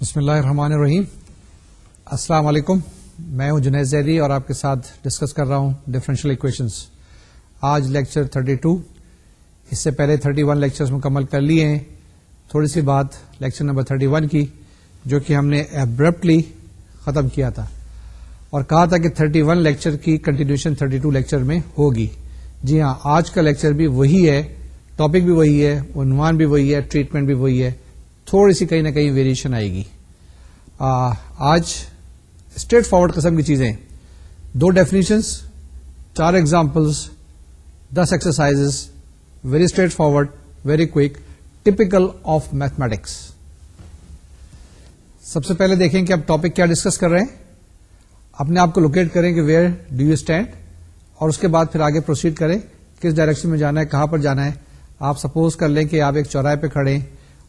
بسم اللہ الرحمن الرحیم السلام علیکم میں ہوں جنید زیدی اور آپ کے ساتھ ڈسکس کر رہا ہوں ڈفرینشیل اکویشنس آج لیکچر 32 اس سے پہلے 31 ون لیکچرس مکمل کر لیے ہیں تھوڑی سی بات لیکچر نمبر 31 کی جو کہ ہم نے ابرپٹلی ختم کیا تھا اور کہا تھا کہ 31 ون لیکچر کی کنٹینیوشن 32 ٹو لیکچر میں ہوگی جی ہاں آج کا لیکچر بھی وہی ہے ٹاپک بھی وہی ہے عنوان بھی وہی ہے ٹریٹمنٹ بھی وہی ہے تھوڑی سی کہیں نہ کہیں ویریشن آئے گی آج اسٹریٹ فارورڈ قسم کی چیزیں دو ڈیفینیشنس چار examples this exercise very straightforward very quick typical of mathematics سب سے پہلے دیکھیں کہ آپ ٹاپک کیا ڈسکس کر رہے ہیں اپنے آپ کو لوکیٹ کریں کہ ویئر ڈو یو اسٹینڈ اور اس کے بعد پھر آگے پروسیڈ کریں کس ڈائریکشن میں جانا ہے کہاں پر جانا ہے آپ سپوز کر لیں کہ آپ ایک چوراہے پہ کھڑے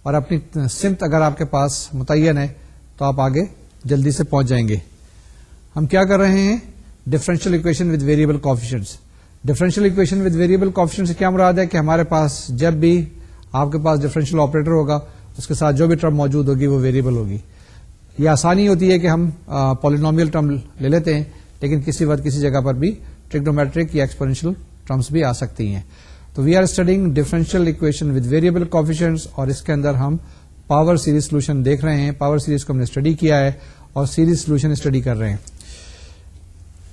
اور اپنی سمت اگر آپ کے پاس متعین ہے تو آپ آگے جلدی سے پہنچ جائیں گے ہم کیا کر رہے ہیں ڈفرینشیل اکویشن ود ویریبل کافی ڈفرینشیل اکویشن ود ویریبل سے کیا مراد ہے کہ ہمارے پاس جب بھی آپ کے پاس ڈفرینشیل آپریٹر ہوگا اس کے ساتھ جو بھی ٹرم موجود ہوگی وہ ویریبل ہوگی یہ آسانی ہوتی ہے کہ ہم پالینومیل ٹرم لے لیتے ہیں لیکن کسی وقت کسی جگہ پر بھی ٹریگنومیٹرک یا ایکسپرینشیل ٹرمس بھی آ سکتی ہیں تو we are studying differential equation with variable coefficients اور اس کے اندر ہم پاور سیریز سولوشن دیکھ رہے ہیں پاور سیریز کو ہم نے اسٹڈی کیا ہے اور سیریز سولوشن اسٹڈی کر رہے ہیں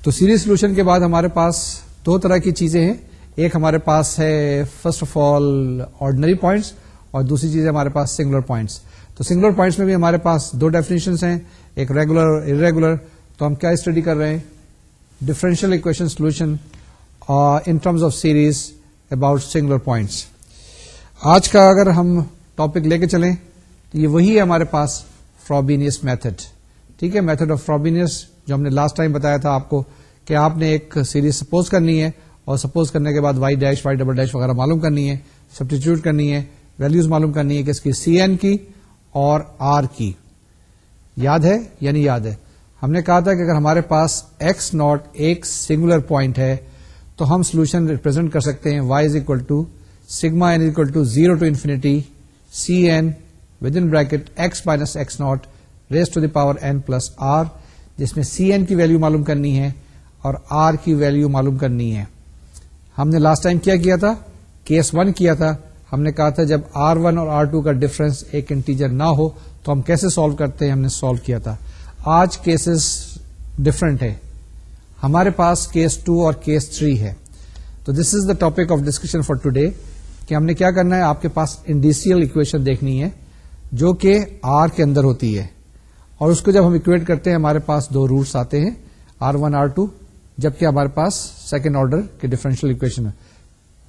تو سیریز سولوشن کے بعد ہمارے پاس دو طرح کی چیزیں ہیں ایک ہمارے پاس ہے first of all ordinary points اور دوسری چیز ہمارے پاس سنگولر پوائنٹس تو سنگولر پوائنٹس میں بھی ہمارے پاس دو ڈیفینیشن ہیں ایک ریگولر اور ارریگولر تو ہم کیا اسٹڈی کر رہے ہیں differential equation solution in terms of series about singular points آج کا اگر ہم ٹاپک لے کے چلیں تو یہ وہی ہے ہمارے پاس فروبینس میتھڈ ٹھیک ہے میتھڈ آف فروبینس جو ہم نے لاسٹ ٹائم بتایا تھا آپ کو کہ آپ نے ایک سیریز سپوز کرنی ہے اور سپوز کرنے کے بعد y dash y double dash وغیرہ معلوم کرنی ہے سبسٹیچیوٹ کرنی ہے ویلوز معلوم کرنی ہے کہ اس کی سی این کی کی اور آر یاد ہے یعنی یاد ہے ہم نے کہا تھا کہ اگر ہمارے پاس ایکس ناٹ ایک سنگولر پوائنٹ ہے تو ہم سولوشن ریپرزینٹ کر سکتے ہیں y is equal to n equal to zero to infinity c n within bracket x minus x naught raise to the power n plus r جس میں C N کی value معلوم کرنی ہے اور آر کی ویلو معلوم کرنی ہے ہم نے لاسٹ ٹائم کیا کیا تھا کیس ون کیا تھا ہم نے کہا تھا جب آر ون اور آر ٹو کا ڈفرنس ایک انٹیجر نہ ہو تو ہم کیسے سالو کرتے ہیں ہم نے سالو کیا تھا آج کیسز ڈفرنٹ ہے ہمارے پاس کیس ٹو اور کیس تھری ہے تو this is the topic of discussion for today کہ ہم نے کیا کرنا ہے آپ کے پاس انڈیسیل اکویشن دیکھنی ہے جو کہ آر کے اندر ہوتی ہے اور اس کو جب ہم اکویٹ کرتے ہیں ہمارے پاس دو روٹس آتے ہیں آر ون آر ٹو جبکہ ہمارے پاس سیکنڈ آرڈر کے ڈیفرنشیل اکویشن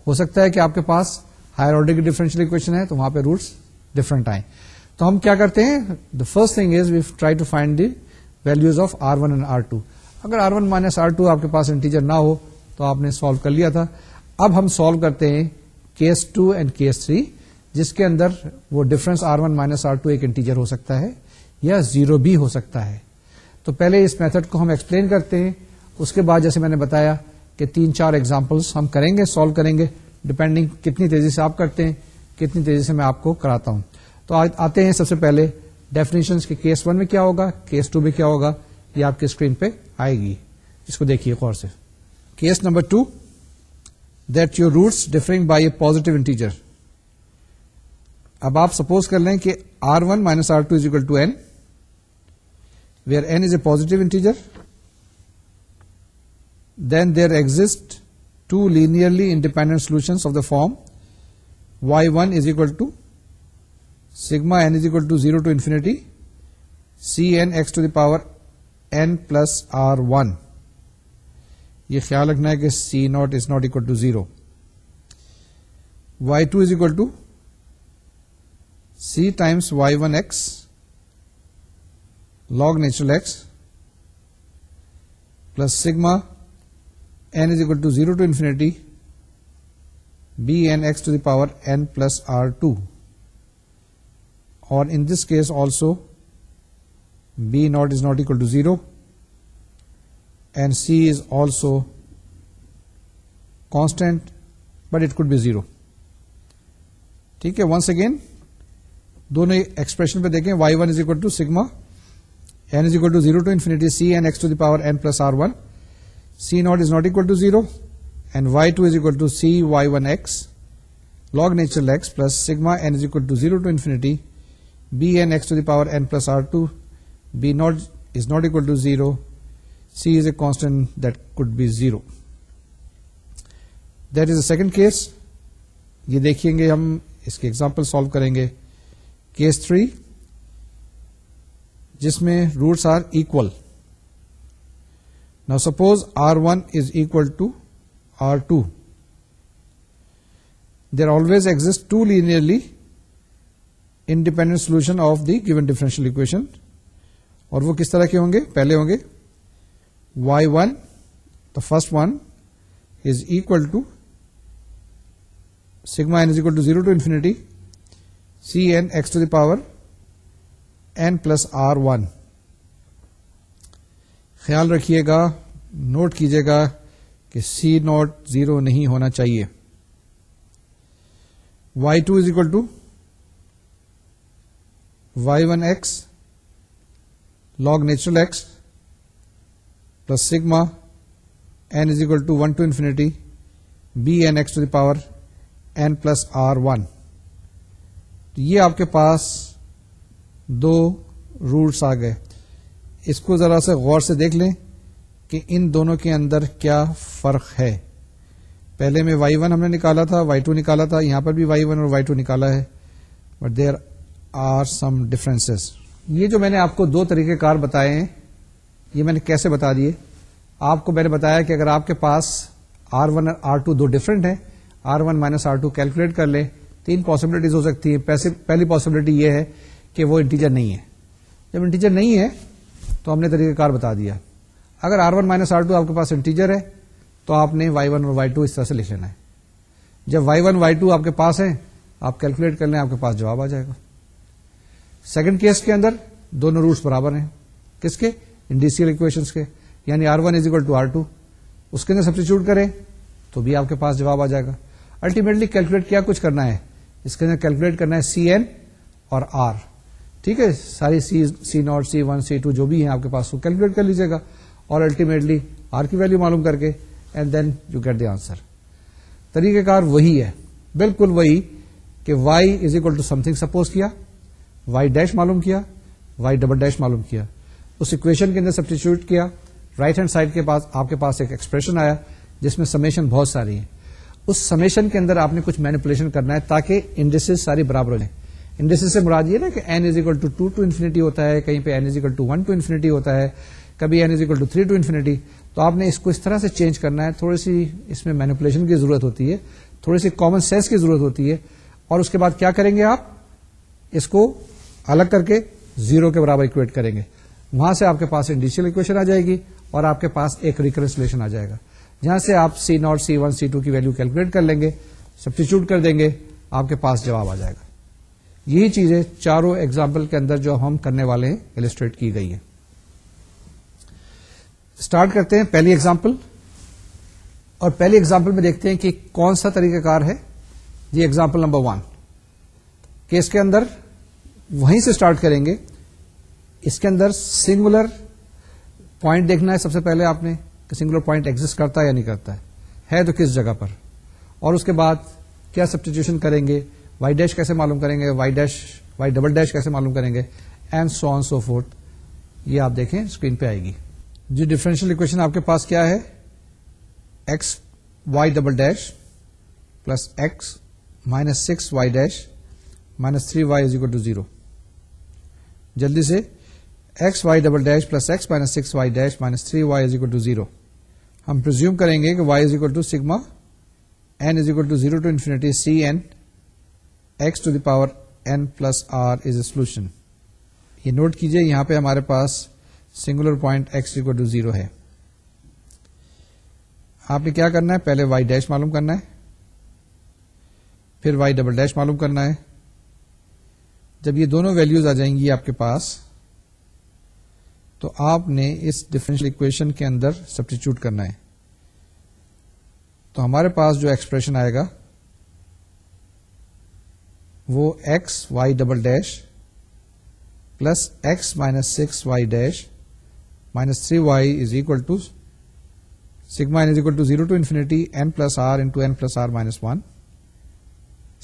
ہو سکتا ہے کہ آپ کے پاس ہائر آرڈر کی ڈیفرنشیل اکویشن ہے تو وہاں پہ روٹس ڈفرنٹ آئے تو ہم کیا کرتے ہیں the first thing is we try to find the values of r one and r two اگر r one minus r two آپ کے پاس انٹیجر نہ ہو تو آپ نے سالو کر لیا تھا اب ہم سالو کرتے ہیں case two and case three جس کے اندر وہ difference r one minus r two ایک انٹیجر ہو سکتا ہے یا زیرو بھی ہو سکتا ہے تو پہلے اس میتھڈ کو ہم ایکسپلین کرتے ہیں اس کے بعد جیسے میں نے بتایا کہ تین چار ایگزامپلس ہم کریں گے سالو کریں گے ڈپینڈنگ کتنی تیزی سے آپ کرتے ہیں کتنی تیزی سے میں آپ کو کراتا ہوں تو آتے ہیں سب سے پہلے ڈیفینیشن کے کیس ون میں کیا ہوگا کیس ٹو میں کیا ہوگا یہ آپ کے اسکرین پہ آئے گی اس کو دیکھیے غور سے case number two that your roots differing by a positive اب آپ سپوز کر لیں کہ r one minus r two is two n where n is a integer then there exist two linearly independent solution of the form y one is equal to sigma n is equal to zero to infinity c n x to the power n plus r one یہ خیال رکھنا ہے کہ c not is not equal to zero y two is equal to c times y one x log natural x plus sigma n is equal to zero to infinity b n x to the power n plus r two اور in this case also b not is not equal to zero and c is also constant but it could be zero ٹھیک ہے once again دونوں expression پہ دیکھیں y one is equal to sigma n is equal to zero to infinity c n x to the power n plus r one c not is not equal to zero and y two is equal to c y one x log natural x plus sigma n is equal to zero to infinity b add s to the power r t b not is not equal to zero c is a constant that could be zero that is a second case یہ دیکھیں گے ہم اس کی example solve کریں گے case three جس میں roots are equal now suppose r one is equal to r two there always exist two linearly independent solution of the given differential equation اور وہ کس طرح کے ہوں گے پہلے ہوں گے y one the first one is equal to sigma to zero to infinity c n x to the power n plus r one خیال رکھیے گا نوٹ کیجیے گا کہ سی نوٹ زیرو نہیں ہونا چاہیے y two is equal to y one x log natural x plus sigma n is equal to one to infinity b s to the power n plus r one تو یہ آپ کے پاس دو roots آ گئے اس کو ذرا سے غور سے دیکھ لیں کہ ان دونوں کے اندر کیا فرق ہے پہلے میں وائی ون ہم نے نکالا تھا وائی ٹو نکالا تھا یہاں پر بھی وائی ون اور وائی ٹو نکالا ہے but there are some differences یہ جو میں نے آپ کو دو طریقے کار بتائے ہیں یہ میں نے کیسے بتا دیے آپ کو میں نے بتایا کہ اگر آپ کے پاس آر ون آر ٹو دو ڈفرینٹ ہیں r one minus r two calculate کر لیں تین پاسبلٹیز ہو سکتی ہیں پہلی پاسبلٹی یہ ہے کہ وہ انٹیجر نہیں ہے جب انٹیجر نہیں ہے تو ہم نے طریقہ کار بتا دیا اگر r one minus r two آپ کے پاس انٹیجر ہے تو آپ نے وائی ون اور وائی ٹو اس طرح سے لکھ لینا ہے جب وائی ون وائی ٹو آپ کے پاس ہیں آپ کیلکولیٹ کر لیں آپ کے پاس جواب آ جائے گا سیکنڈ کیس کے اندر دونوں روٹس برابر ہیں کس کے انڈیسیل اکویشن کے یعنی r one is equal to r two اس کے اندر سبسٹیچیوٹ کریں تو بھی آپ کے پاس جواب آ جائے گا الٹیمیٹلی کیلکولیٹ کیا کچھ کرنا ہے اس کے اندر کیلکولیٹ کرنا ہے سی این اور آر ٹھیک ہے ساری c c not c one c two جو بھی ہیں آپ کے پاس وہ کیلکولیٹ کر لیجیے گا اور الٹیمیٹلی آر کی ویلو معلوم کر کے and then you get the answer طریقہ کار وہی ہے بالکل وہی کہ y is equal to something suppose کیا وائی ڈیش معلوم کیا وائی ڈبل ڈیش معلوم کیا اس اکویشن کے اندر سبسٹیچیوٹ کیا رائٹ ہینڈ سائڈ کے پاس آپ کے پاس ایک ایکسپریشن آیا جس میں سمیشن بہت ساری ہے اس سمیشن کے اندر آپ نے کچھ مینپولیشن کرنا ہے تاکہ انڈیسز ساری برابر ہو جائیں سے مراد یہ نا کہ is equal to two to infinity ہوتا ہے کہیں پہ n equal to one to infinity ہوتا ہے کبھی n equal to three to infinity تو آپ نے اس کو اس طرح سے چینج کرنا ہے تھوڑی سی اس میں مینپولیشن کی ضرورت ہوتی ہے تھوڑی سی کامن سینس کی ضرورت ہوتی ہے اور اس کے بعد کیا کریں گے آپ اس کو الگ کر کے زیرو کے برابر اکویٹ کریں گے وہاں سے آپ کے پاس انڈیشیل اکویشن آ جائے گی اور آپ کے پاس ایک ریکرسلیشن آ جائے گا جہاں سے آپ c not c one c two کی ویلو کیلکولیٹ کر لیں گے سبسٹیچیوٹ کر دیں گے آپ کے پاس جواب آ جائے گا یہی چیزیں چاروں ایگزامپل کے اندر جو ہم کرنے والے ہیں السٹریٹ کی گئی ہے اسٹارٹ کرتے ہیں پہلی ایگزامپل اور پہلی ایگزامپل میں دیکھتے ہیں کہ کون سا طریقہ کار ہے یہ ایگزامپل نمبر ون کیس کے اندر وہیں سے اسٹارٹ کریں گے اس کے اندر سنگولر پوائنٹ دیکھنا ہے سب سے پہلے آپ نے کہ سنگولر پوائنٹ ایگزٹ کرتا ہے یا نہیں کرتا ہے ہے تو کس جگہ پر اور اس کے بعد کیا سب کریں گے وائی ڈیش کیسے معلوم کریں گے y dash y double dash کیسے معلوم کریں گے اینڈ سو سو فورتھ یہ آپ دیکھیں اسکرین پہ آئے گی جی ڈفرینشیل اکویشن آپ کے پاس کیا ہے x y double dash plus x minus six y dash minus three y is equal to zero جلدی سے x y double dash plus x minus six y dash minus three y is equal to zero ہم presume کریں گے کہ y is equal to sigma n is equal to zero to infinity c n x to the power n plus r is a solution یہ note کیجئے یہاں پہ ہمارے پاس singular point x equal to zero ہے آپ نے کیا کرنا ہے پہلے وائی ڈیش معلوم کرنا ہے پھر وائی ڈبل ڈیش معلوم کرنا ہے جب یہ دونوں ویلوز آ جائیں گی آپ کے پاس تو آپ نے اس ڈفرینشیل اکویشن کے اندر سبسٹیچیوٹ کرنا ہے تو ہمارے پاس جو ایکسپریشن آئے گا وہ x y double dash plus x minus six y dash minus three y is equal to is min to zero to infinity n plus r into n plus r minus one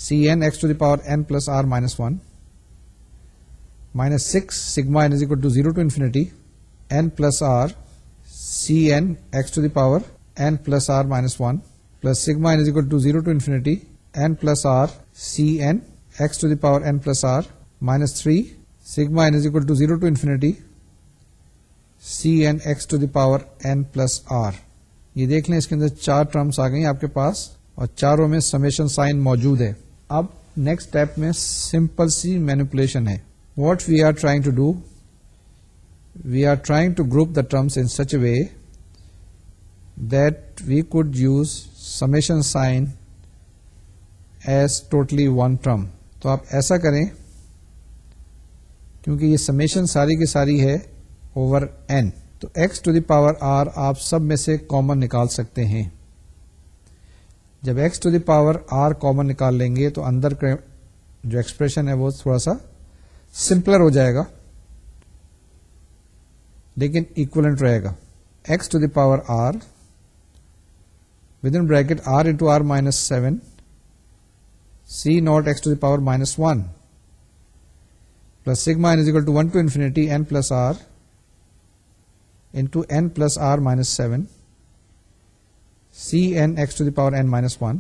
c n x to the power n plus r minus one minus six sigma all to zero to infinity s r c s to the power s one plus sigma to zero to infinity s to the power plus r minus three sigma n is equal c to the to the power r یہ دیکھ لیں اس کے اندر چار terms آ گئی آپ کے پاس اور چاروں میں سمیشن سائن موجود ہے اب نیکسٹ اسٹیپ میں سمپل سی مینپولیشن ہے what we are trying to do we are trying to group the terms in such a way that we could use summation sign as totally one term تو آپ ایسا کریں کیونکہ یہ summation ساری کی ساری ہے اوور این تو x to the power r آپ سب میں سے کامن نکال سکتے ہیں جب x to the power r common نکال لیں گے تو اندر جو ایکسپریشن ہے وہ تھوڑا سا سمپلر ہو جائے گا لیکن اکولنٹ رہے گا x to the power r with in bracket r into r minus seven c not x to the power minus one plus sigma equal to one to infinity n plus r into n plus r minus seven c n x to the power n minus one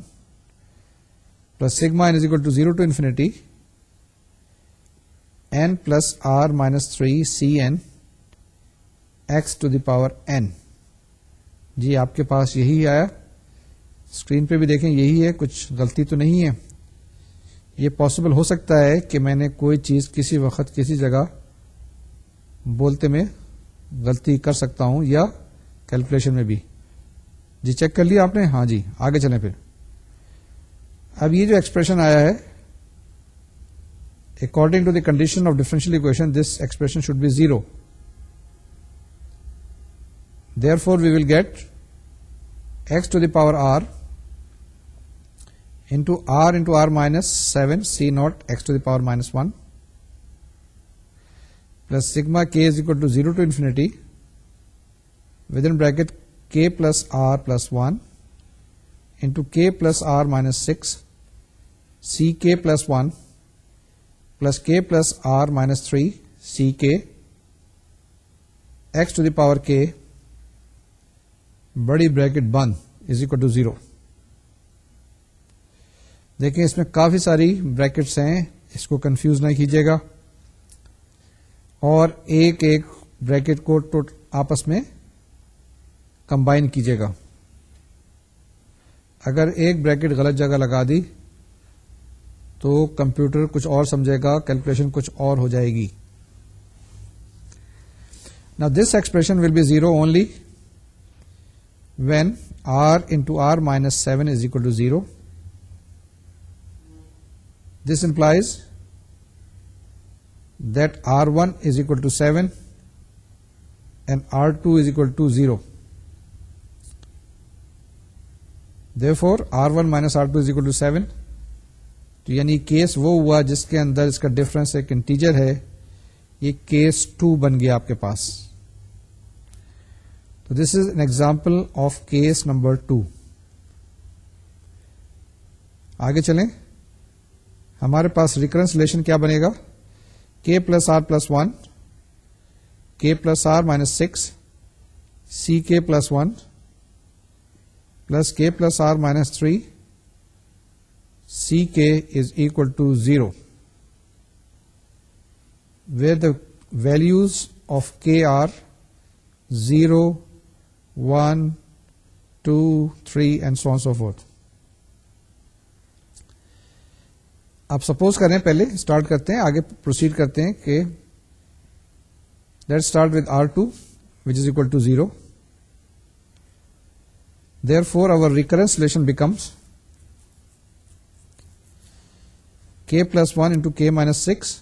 plus sigma equal to zero to infinity n plus r minus three c n x to the power n جی آپ کے پاس یہی آیا screen پہ بھی دیکھیں یہی ہے کچھ غلطی تو نہیں ہے یہ پاسبل ہو سکتا ہے کہ میں نے کوئی چیز کسی وقت کسی جگہ بولتے میں غلطی کر سکتا ہوں یا کیلکولیشن میں بھی جی چیک کر لیا آپ نے ہاں جی آگے چلیں پھر اب یہ جو ایکسپریشن آیا ہے According to the condition of differential equation, this expression should be 0. Therefore, we will get x to the power r into r minus 7 c naught x to the power minus 1 plus sigma k is equal to 0 to infinity within bracket k plus r plus 1 into k plus r minus 6 c k plus 1 plus k plus r minus three c k x to the power k بڑی bracket بند is equal to zero دیکھیں اس میں کافی ساری brackets ہیں اس کو confuse نہ کیجیے گا اور ایک ایک بریکٹ کو آپس میں کمبائن کیجیے گا اگر ایک بریکٹ غلط جگہ لگا دی تو کمپیوٹر کچھ اور سمجھے گا کیلکولیشن کچھ اور ہو جائے گی نا this expression will be zero only when r into r minus seven is equal to zero this implies that r one is equal to seven and r two is equal to zero therefore r one minus r two is equal to seven تو یعنی case وہ ہوا جس کے اندر اس کا difference ایک انٹیجر ہے یہ کیس ٹو بن گیا آپ کے پاس تو this is an example of case number two آگے چلیں ہمارے پاس ریکرنس ریلیشن کیا بنے گا K plus R plus one K plus R minus six C K plus one plus K plus R minus three C K is equal to zero the values of K are zero one two three and so so آپ suppose کریں پہلے start کرتے ہیں آگے proceed کرتے ہیں کہ let start with r two which is equal to zero therefore our recurrence relation becomes k plus 1 into k minus 6,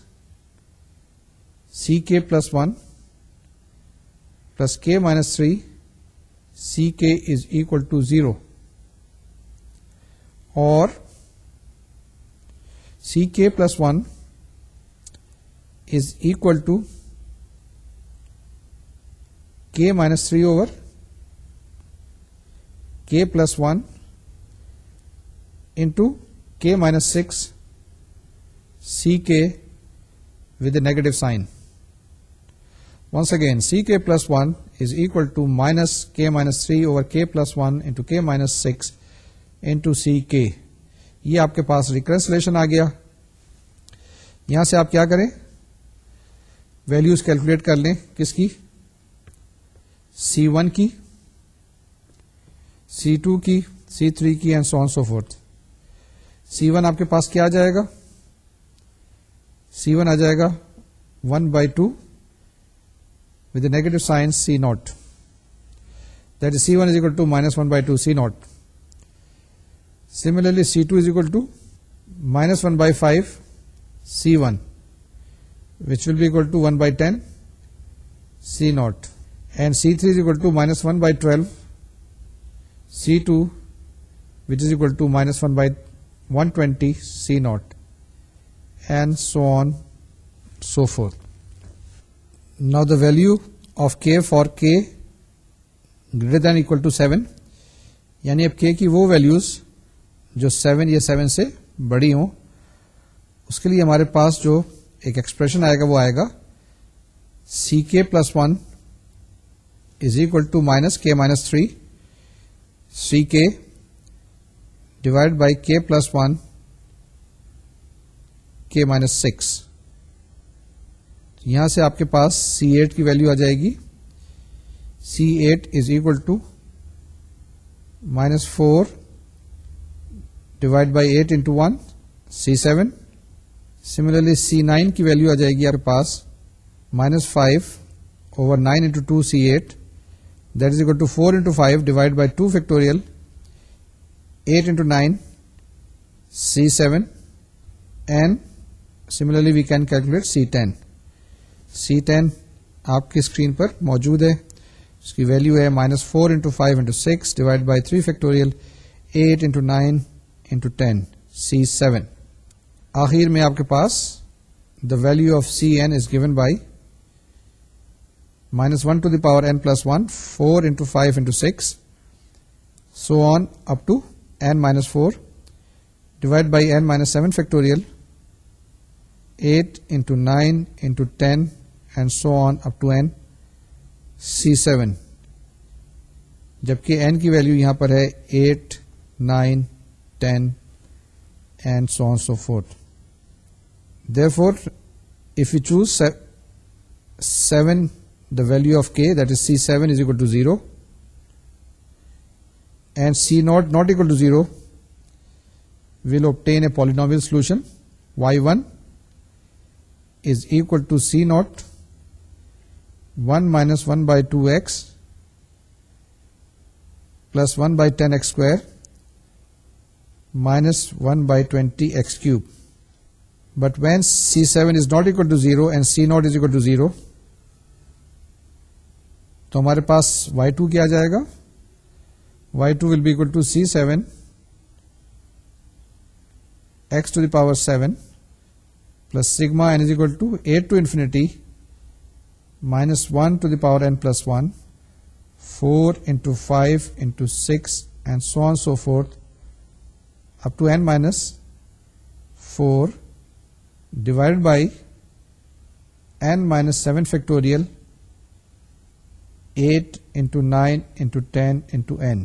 ck plus 1 plus k minus 3, ck is equal to 0, or ck plus 1 is equal to k minus 3 over k plus 1 into k minus 6 c k with a negative sign once again c k plus one is equal to minus k minus three plus plus one into k minus six into c k یہ آپ کے پاس ریکرس آ گیا یہاں سے آپ کیا کریں values calculate کر لیں کس کی سی ون کی سی ٹو کی سی تھری کی and so so forth c one آپ کے پاس کیا جائے گا سی ون آ جائے گا one by two with a negative signs C naught that is C one is equal to minus one by two C naught similarly C two is equal to minus one by five C one which will be equal to one by ten C naught and C three is equal to minus one by twelve C two which is equal to minus one by one twenty C naught نا the value of k for k greater than equal to seven یعنی اب k کی وہ values جو seven یا seven سے بڑی ہوں اس کے لیے ہمارے پاس جو ایک ایکسپریشن آئے گا وہ آئے گا c k plus one is equal to minus k minus three c k divide by k plus one k minus six یہاں سے آپ کے پاس سی ایٹ کی ویلو آ جائے گی C eight is equal to minus four divide by eight into one C seven similarly C nine کی ویلو آ جائے گی آپ کے پاس minus five over nine into two C eight that is equal to four into five divide by two factorial eight into nine C seven and similarly we can calculate C ten C ten آپ کی screen پر موجود ہے اس کی value ہے minus four into five into six divide by three factorial eight into nine into ten C seven آخر میں آپ کے پاس the value of C n is given by minus one to the power n plus one four into five into six so on up to n minus four divide by n minus seven factorial eight into nine n to ten and so on upon C seven جبکہ n کی value یہاں پر ہے eight nine ten and so on so forth for if you choose seven the value of k this C seven is equal to zero and C naught not equal to zero we'll obtain a polynomial solution y one is equal to C naught one minus one by two x plus one by ten x square minus one by twenty x cube but when C seven is not equal to zero and C naught is equal to zero تو ہمارے پاس y two کیا جائے گا y two will be equal to C seven x to the power seven plus sigma n is equal to eight to infinity minus one to the power n plus one four into five into six and so on so forth up to n minus four divide by n minus seven factorial eight into nine into ten into n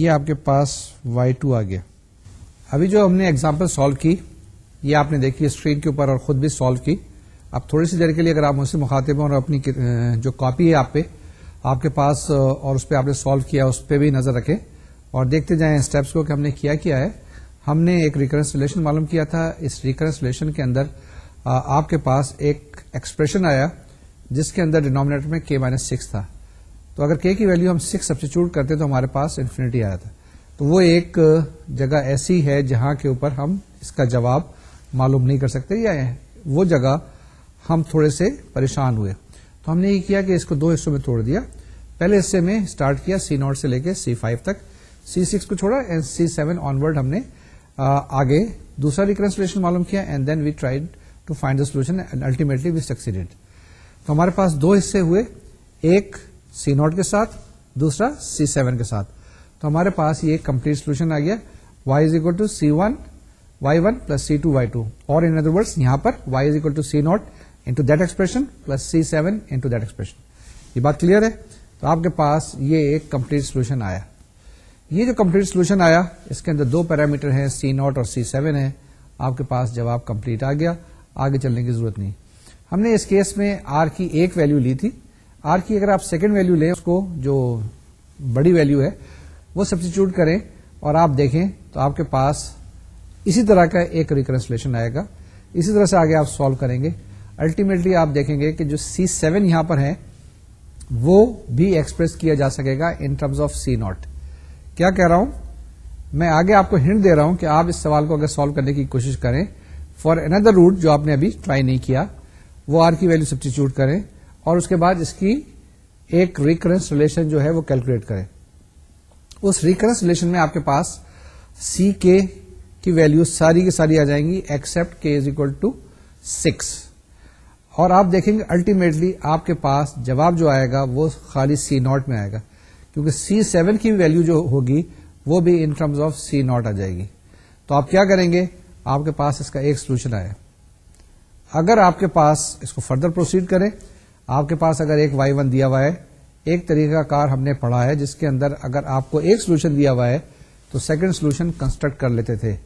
یہ آپ کے پاس y two آ گیا ابھی جو ہم نے ایگزامپل سالو کی یہ آپ نے دیکھی اسکرین کے اوپر اور خود بھی سالو کی اب تھوڑی سی دیر کے لیے اگر آپ مجھ سے مخاطب ہیں اور اپنی جو کاپی ہے آپ پہ آپ کے پاس اور اس پہ آپ نے سالو کیا اس پہ بھی نظر رکھے اور دیکھتے جائیں اسٹیپس کو کہ ہم نے کیا کیا ہے ہم نے ایک ریکرنس ریلیشن معلوم کیا تھا اس ریکرنس ریلیشن کے اندر آپ کے پاس ایک ایکسپریشن آیا جس کے اندر ڈینومینیٹر میں کے مائنس سکس تھا تو اگر کے کی ویلو ہم سکس سبسٹیچیوٹ کرتے تو ہمارے پاس انفینٹی آیا تھا تو وہ ایک جگہ ایسی ہے جہاں کے اوپر ہم اس کا جواب معلوم نہیں کر سکتے یا وہ جگہ ہم تھوڑے سے پریشان ہوئے تو ہم نے یہ کیا کہ اس کو دو حصوں میں توڑ دیا پہلے حصے میں اسٹارٹ کیا سی نوٹ سے لے کے سی فائیو تک سی سکس کو چھوڑا and C seven onward ہم نے آگے دوسرا ریکرس معلوم کیا and then we we tried to find the solution ultimately succeeded تو ہمارے پاس دو حصے ہوئے ایک سی نوٹ کے ساتھ دوسرا سی سیون کے ساتھ تو ہمارے پاس یہ کمپلیٹ سولوشن آ گیا y is equal to C one y1 one plus C two y two اور ان ادر ورڈ یہاں پر y is equal to C naught into that expression plus C seven into that expression یہ بات clear ہے تو آپ کے پاس یہ ایک کمپلیٹ سولوشن آیا یہ جو کمپلیٹ سولوشن آیا اس کے اندر دو پیرامیٹر ہیں سی ناٹ اور سی سیون ہے آپ کے پاس جواب کمپلیٹ آ گیا آگے چلنے کی ضرورت نہیں ہم نے اس کیس میں آر کی ایک ویلو لی تھی آر کی اگر آپ سیکنڈ ویلو لیں اس کو جو بڑی ویلو ہے وہ سبسٹیچیوٹ کریں اور آپ دیکھیں تو آپ کے پاس اسی طرح کا ایک ریکنسلیشن آئے گا اسی طرح سے آگے آپ سالو کریں گے الٹیمیٹلی آپ دیکھیں گے کہ جو سی سیون یہاں پر ہے وہ بھی ایکسپریس کیا جا سکے گا in terms of c not کیا کہہ رہا ہوں میں آگے آپ کو ہنٹ دے رہا ہوں کہ آپ اس سوال کو اگر سالو کرنے کی کوشش کریں فار اندر روٹ جو آپ نے ابھی ٹرائی نہیں کیا وہ آر کی ویلو سبسٹیچیوٹ کریں اور اس کے بعد اس کی ایک ریکرنس ریلیشن جو ہے وہ کیلکولیٹ کریں اس ریکرنس ریلیشن میں آپ کے پاس سی کے کی ویلو ساری کی ساری آ جائیں گی except K is equal to six اور آپ دیکھیں گے الٹیمیٹلی آپ کے پاس جواب جو آئے گا وہ خالی سی ناٹ میں آئے گا کیونکہ سی سیون کی ویلو جو ہوگی وہ بھی in terms of C naught آ جائے گی تو آپ کیا کریں گے آپ کے پاس اس کا ایک سولوشن آئے اگر آپ کے پاس اس کو فردر پروسیڈ کریں آپ کے پاس اگر ایک وائی ون دیا ہوا ہے ایک طریقہ کار ہم نے پڑھا ہے جس کے اندر اگر آپ کو ایک سولوشن دیا ہوا ہے تو سیکنڈ سولوشن کنسٹرکٹ کر لیتے تھے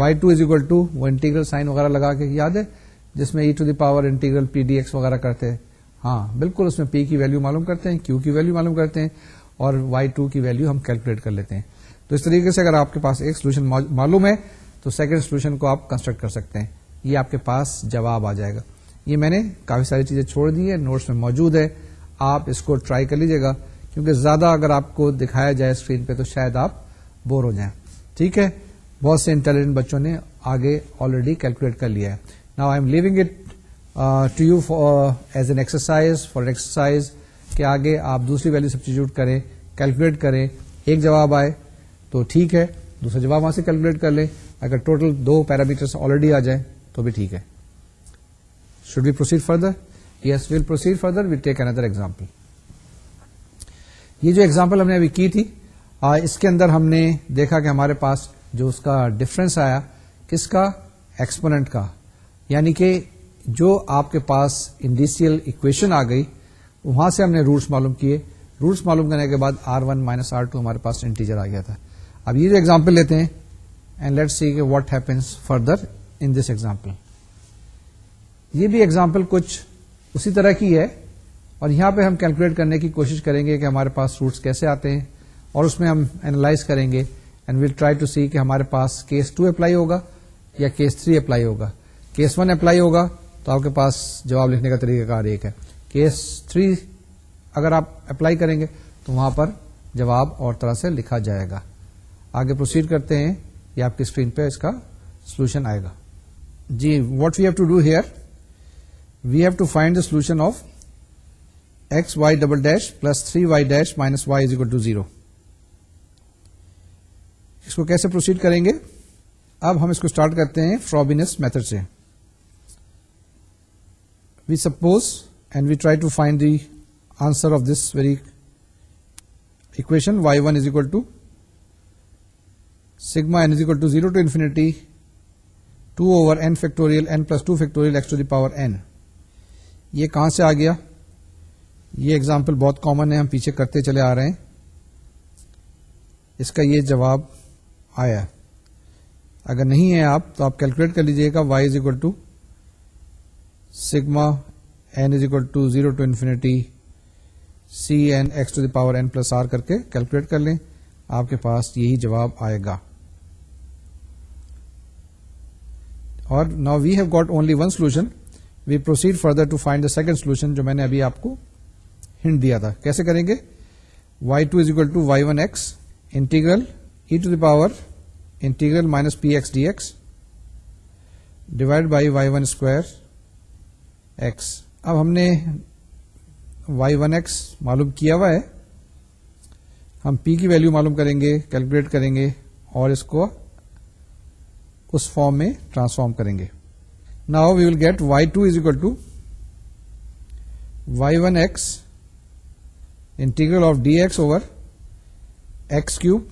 y two is equal to وہ انٹیگرل سائن وغیرہ لگا کے یاد ہے جس میں e to the power integral P d x وغیرہ کرتے ہیں ہاں بالکل اس میں پی کی ویلو معلوم کرتے ہیں کیو کی ویلو معلوم کرتے ہیں اور وائی ٹو کی ویلو ہم کیلکولیٹ کر لیتے ہیں تو اس طریقے سے اگر آپ کے پاس ایک سولوشن معلوم ہے تو سیکنڈ سولوشن کو آپ کنسٹرکٹ کر سکتے ہیں یہ آپ کے پاس جواب آ جائے گا یہ میں نے کافی ساری چیزیں چھوڑ دی ہے نوٹس میں موجود ہے آپ اس کو ٹرائی کر لیجیے گا کیونکہ زیادہ اگر آپ کو دکھایا جائے اسکرین پہ تو شاید آپ بور ہو جائیں ٹھیک ہے بہت سے انٹیلیجنٹ بچوں نے آگے آلریڈی کیلکولیٹ کر لیا ہے now I am leaving it to you as an exercise for exercise کے آگے آپ دوسری ویلو سبسٹیچیوٹ کریں کیلکولیٹ کریں ایک جواب آئے تو ٹھیک ہے دوسرا جواب وہاں سے کیلکولیٹ کر لیں اگر ٹوٹل دو پیرامیٹر آلریڈی آ جائیں تو بھی ٹھیک ہے should be proceed further yes proceed further we take another example یہ جو ایگزامپل ہم نے ابھی کی تھی اس کے اندر ہم نے دیکھا کہ ہمارے پاس جو اس کا ڈفرنس آیا کس کا ایکسپوننٹ کا یعنی کہ جو آپ کے پاس انڈیسیل اکویشن آ گئی وہاں سے ہم نے روٹس معلوم کیے روٹس معلوم کرنے کے بعد R one minus R two ہمارے پاس انٹیجر آ گیا تھا اب یہ جو ایگزامپل لیتے ہیں اینڈ لیٹ سی کہ what happens further in this example یہ بھی ایگزامپل کچھ اسی طرح کی ہے اور یہاں پہ ہم کیلکولیٹ کرنے کی کوشش کریں گے کہ ہمارے پاس روٹس کیسے آتے ہیں اور اس میں ہم اینالائز کریں گے and we'll try to see کہ ہمارے پاس کیس ٹو اپلائی ہوگا یا کیس تھری اپلائی ہوگا کیس ون اپلائی ہوگا تو آپ کے پاس جواب لکھنے کا طریقہ کار ایک ہے کیس تھری اگر آپ اپلائی کریں گے تو وہاں پر جواب اور طرح سے لکھا جائے گا آگے پروسیڈ کرتے ہیں یا آپ کی اسکرین پہ اس کا سولوشن آئے گا جی what we have to do here we have to find the solution of x y double dash plus three y dash minus y is equal to zero اس کو کیسے پروسیڈ کریں گے اب ہم اس کو اسٹارٹ کرتے ہیں فروبینس میتھڈ سے we suppose and we try to find the answer of this very equation y one to sigma equal to zero to infinity two over n factorial plus two factorial x to the power n یہ کہاں سے آ گیا یہ example بہت common ہے ہم پیچھے کرتے چلے آ رہے ہیں اس کا یہ جواب آیا اگر نہیں ہے آپ تو آپ کیلکولیٹ کر لیجیے گا y is equal to sigma n is equal to zero to infinity C n x to the power n plus r کر کے کیلکولیٹ کر لیں آپ کے پاس یہی جواب آئے گا اور now we have got only one solution we proceed further to find the second solution جو میں نے ابھی آپ کو ہنٹ دیا تھا کیسے کریں گے y two is equal to y one x integral to the power power minus P x d divided divide by y one square x اب ہم نے وائی ون ایکس معلوم کیا ہوا ہے ہم پی کی ویلو معلوم کریں گے کیلکولیٹ کریں گے اور اس کو اس فارم میں ٹرانسفارم کریں گے now we will get y two is equal to y one x integral of d x over x cube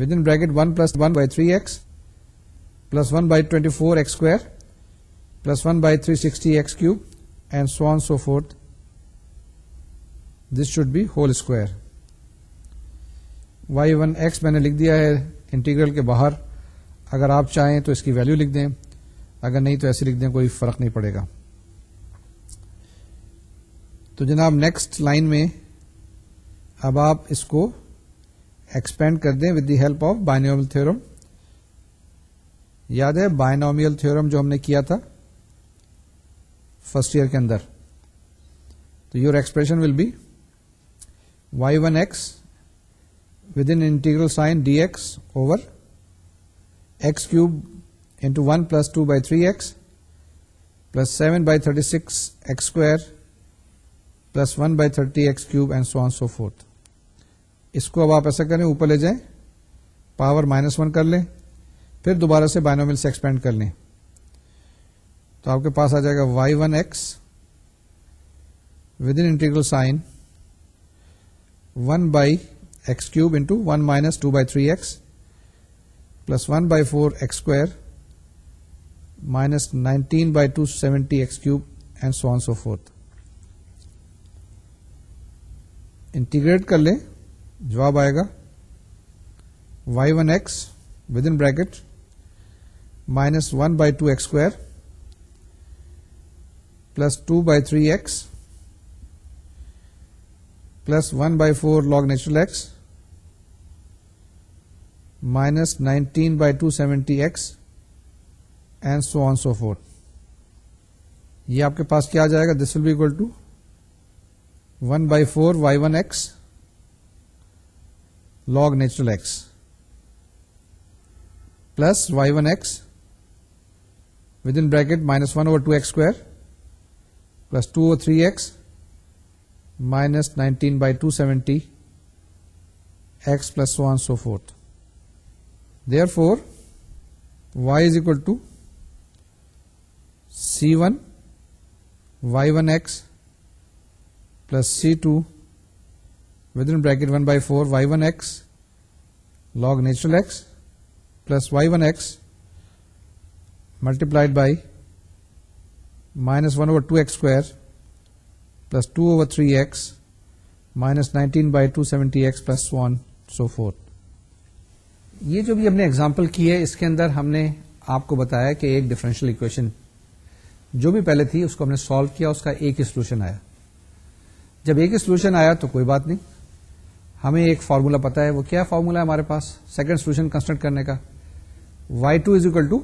within bracket one plus one by three x plus one by twenty four x square plus one by three sixty x cube and so on so forth this should be whole square y one x میں نے لکھ دیا ہے integral کے باہر اگر آپ چاہیں تو اس کی ویلو لکھ دیں اگر نہیں تو ایسے لکھ دیں کوئی فرق نہیں پڑے گا تو جناب نیکسٹ لائن میں اب آپ اس کو ایکسپینڈ کر دیں with the help of binomial theorem یاد ہے بائنومیل تھورم جو ہم نے کیا تھا فرسٹ ایئر کے اندر تو your expression will be y one x within integral sign d x over x cube into one plus two by three x plus seven by thirty six x square plus one by thirty x cube and so on so forth اس کو اب آپ ایسا کریں اوپر لے جائیں power minus one کر لیں پھر دوبارہ سے بائنومل سے ایکسپینڈ کر لیں تو آپ کے پاس آ جائے گا y one x with integral sign one by x cube into one minus two by three x plus one by four x square minus nineteen by two seventy x cube and so so forth integrate کر لیں جواب آئے گا y one x within bracket minus one by two x square plus two by three x plus one by four log natural x minus nineteen by two seventy x and so on so forth یہ آپ کے پاس کیا آ جائے گا this will be equal to one by four y one x log natural s plus y one s within bracket minus one over two s square plus two over three s minus nineteen by two seventy s plus one so forth therefore y is equal to C one y one s plus C two within bracket one by four y one x log natural x plus y one x multiplied by minus one over two x square plus two over three x minus nineteen by two seventy x plus one so forth یہ جو بھی ہم نے example کی ہے اس کے اندر ہم نے آپ کو بتایا کہ ایک ڈفرینشیل اکویشن جو بھی پہلے تھی اس کو ہم نے سالو کیا اس کا ایک ہی سولوشن آیا جب ایک ہی سولوشن آیا تو کوئی بات نہیں ہمیں ایک فارمولا پتا ہے وہ کیا فارمولا ہے ہمارے پاس سیکنڈ سولوشن کنسٹرکٹ کرنے کا y two is equal to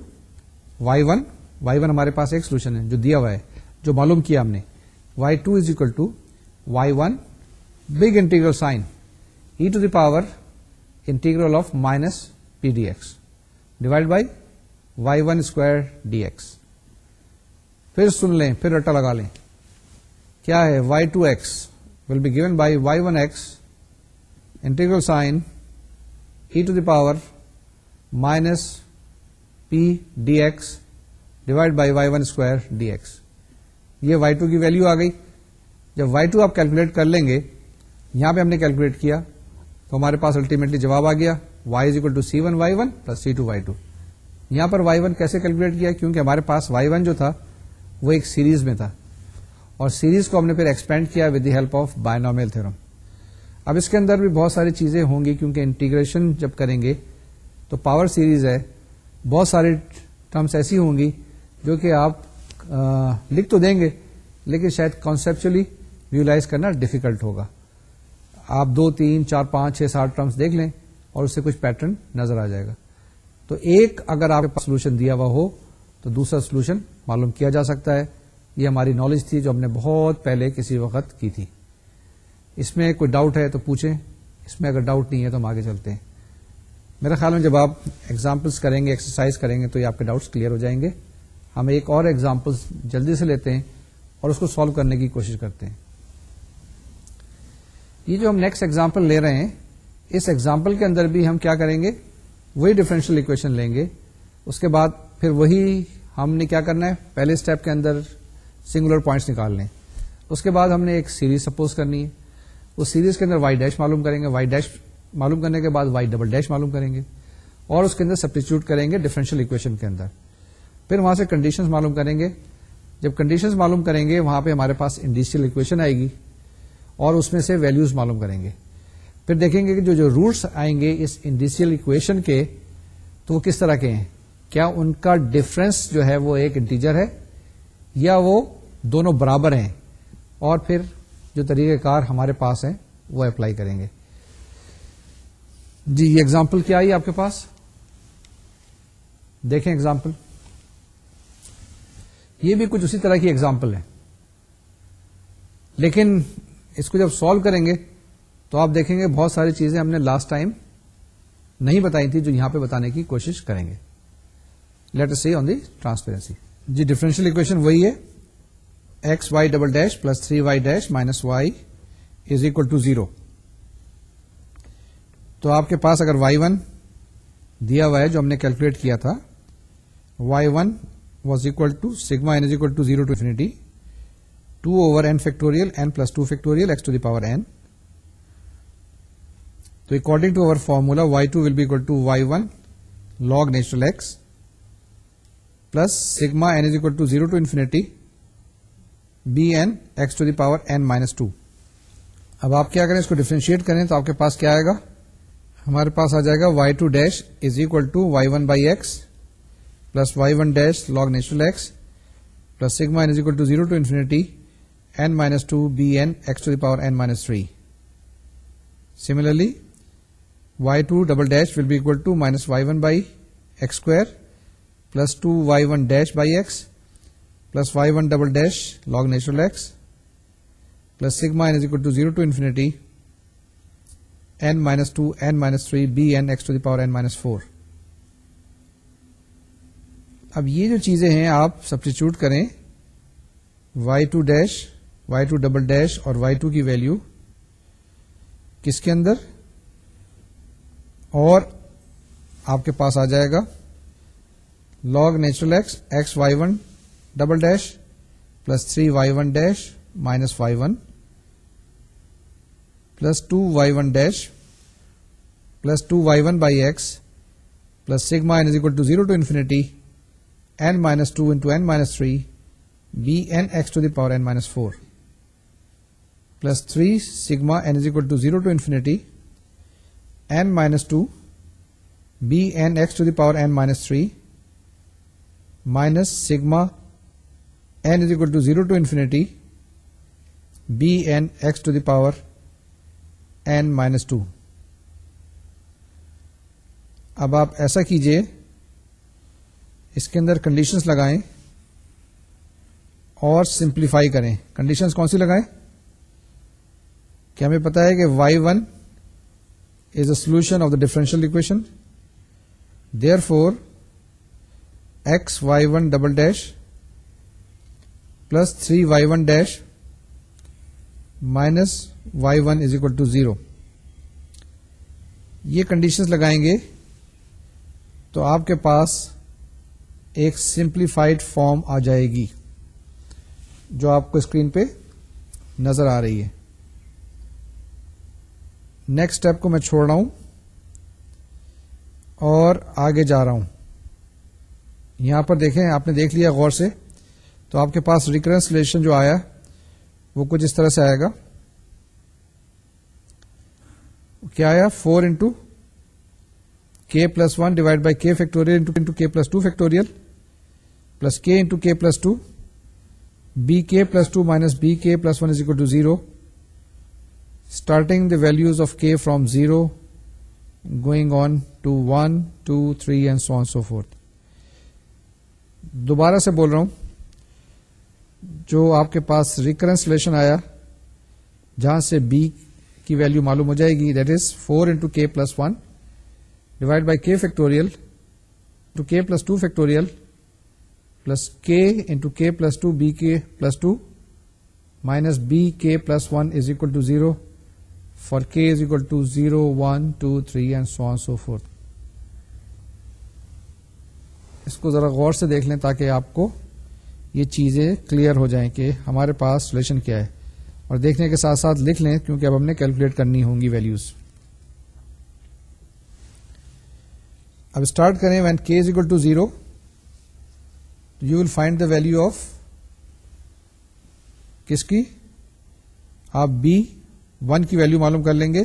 y one y one ہمارے پاس ایک سولوشن ہے جو دیا ہوا ہے جو معلوم کیا ہم نے y two is equal to y one big integral sign e to the power integral of minus P d x divide by y one square d x پھر سن لیں پھر رٹا لگا لیں کیا ہے y two x will be given by y one x integral sign e to the power minus P d x divide by y one square d x یہ وائی ٹو کی ویلو آ گئی جب وائی ٹو آپ calculate کر لیں گے یہاں پہ ہم نے کیلکولیٹ کیا تو ہمارے پاس الٹیمیٹلی جواب آ گیا y is equal to c one y one plus c two y two یہاں پر وائی ون کیسے کیلکولیٹ کیا کیونکہ ہمارے پاس وائی ون جو تھا وہ ایک سیریز میں تھا اور سیریز کو ہم نے پھر ایکسپینڈ کیا with the help of binomial theorem اب اس کے اندر بھی بہت ساری چیزیں ہوں گی کیونکہ انٹیگریشن جب کریں گے تو پاور سیریز ہے بہت سارے ٹرمس ایسی ہوں گی جو کہ آپ لکھ تو دیں گے لیکن شاید کانسیپچلی ویولاز کرنا ڈفیکلٹ ہوگا آپ دو تین چار پانچ چھ سات ٹرمس دیکھ لیں اور اس سے کچھ پیٹرن نظر آ جائے گا تو ایک اگر آپ کے پاس سولوشن دیا ہوا ہو تو دوسرا سولوشن معلوم کیا جا سکتا ہے یہ ہماری نالج تھی جو ہم نے بہت پہلے کسی وقت کی تھی اس میں کوئی ڈاؤٹ ہے تو پوچھیں اس میں اگر ڈاؤٹ نہیں ہے تو ہم آگے چلتے ہیں میرے خیال میں جب آپ ایگزامپلس کریں گے ایکسرسائز کریں گے تو یہ آپ کے ڈاؤٹس کلیئر ہو جائیں گے ہم ایک اور ایگزامپل جلدی سے لیتے ہیں اور اس کو سالو کرنے کی کوشش کرتے ہیں یہ جو ہم نیکسٹ ایگزامپل لے رہے ہیں اس ایگزامپل کے اندر بھی ہم کیا کریں گے وہی ڈفرینشیل اکویشن لیں گے اس کے بعد پھر وہی ہم نے کیا کرنا ہے پہلے اسٹیپ کے اندر سنگولر پوائنٹس نکال لیں اس کے بعد ہم نے ایک سیریز سپوز کرنی ہے اس سیریز کے اندر وائی ڈیش معلوم کریں گے وائی ڈیش معلوم کرنے کے بعد وائی ڈبل ڈیش معلوم کریں گے اور اس کے اندر سبسٹیچیوٹ کریں گے ڈفرینشیل اکویشن کے اندر پھر وہاں سے کنڈیشن معلوم کریں گے جب کنڈیشن معلوم کریں گے وہاں پہ ہمارے پاس انڈیشیل اکویشن آئے گی اور اس میں سے ویلوز معلوم کریں گے پھر دیکھیں گے کہ جو جو روٹس آئیں گے اس انڈیشیل اکویشن کے تو وہ کس طرح کے ہیں کیا ان کا ڈفرینس جو ہے وہ ایک انٹیجر ہے یا وہ دونوں برابر ہیں اور پھر جو طریقہ کار ہمارے پاس ہیں وہ اپلائی کریں گے جی یہ ایگزامپل کیا آئی آپ کے پاس دیکھیں ایگزامپل یہ بھی کچھ اسی طرح کی ایگزامپل ہے لیکن اس کو جب سالو کریں گے تو آپ دیکھیں گے بہت ساری چیزیں ہم نے لاسٹ ٹائم نہیں بتائی تھی جو یہاں پہ بتانے کی کوشش کریں گے let see on the transparency G differential equation وہی ہے x y double dash plus three y dash minus y is equal to zero تو آپ کے پاس اگر وائی ون دیا ہوا ہے جو ہم نے کیلکولیٹ کیا تھا y one was equal to sigma n is equal to zero to infinity two over n factorial n plus two factorial x to the power n تو according to our formula y two will be equal to y one log natural x plus sigma n is equal to zero to infinity b minus two اب آپ کیا کریں اس کو differentiate کریں تو آپ کے پاس کیا آئے گا ہمارے پاس آ جائے گا y two dash is equal to y one by x plus y one dash log natural x plus sigma is equal to zero to infinity n minus two b n x to the power n minus three similarly y two double dash will be equal to minus y one by x square plus two y one dash by x plus y one double dash log natural x plus n is equal to zero to infinity n minus two n minus three b n x to the power n minus four اب یہ جو چیزیں ہیں آپ substitute کریں y two dash y two double dash اور Y two کی value کس کے اندر اور آپ کے پاس آ جائے گا log natural x x y one double dash plus three y one dash minus y one plus two y one dash plus two y one by x plus sigma n is equal to zero to infinity n minus two into n minus three b n x to the power n minus four plus three sigma n is equal to zero to infinity n minus two b n x to the power n minus three minus sigma n is equal to zero to infinity b x to the power n minus two اب آپ ایسا کیجئے اس کے اندر conditions لگائیں اور simplify کریں کنڈیشنس کون سی لگائیں کیا ہمیں پتا ہے کہ y one is a solution of the differential equation therefore x y one double dash plus three y one dash minus y one is equal to zero یہ کنڈیشن لگائیں گے تو آپ کے پاس ایک سمپلیفائڈ فارم آ جائے گی جو آپ کو اسکرین پہ نظر آ رہی ہے نیکسٹ اسٹیپ کو میں چھوڑ رہا ہوں اور آگے جا رہا ہوں یہاں پر دیکھیں آپ نے دیکھ لیا غور سے تو آپ کے پاس ریکرنس ریلیشن جو آیا وہ کچھ اس طرح سے آئے گا کیا آیا four into k plus one divide by k factorial k plus two factorial plus k into k plus two b k plus two minus b k plus one is to zero starting the values of k from zero going on to one two three and so so forth دوبارہ سے بول رہا ہوں جو آپ کے پاس recurrence relation آیا جہاں سے بی کی ویلو معلوم ہو جائے گی that is four into k plus one divide by k factorial two two k plus factorial plus k into k plus two b k plus two minus b k plus one is equal to zero for k is equal to zero one two three and so so forth اس کو ذرا غور سے دیکھ لیں تاکہ آپ کو یہ چیزیں کلیئر ہو جائیں کہ ہمارے پاس سولیشن کیا ہے اور دیکھنے کے ساتھ ساتھ لکھ لیں کیونکہ اب ہم نے کیلکولیٹ کرنی ہوں گی ویلیوز اب اسٹارٹ کریں when k is equal to zero you will find the value of کس کی آپ بی ون کی ویلو معلوم کر لیں گے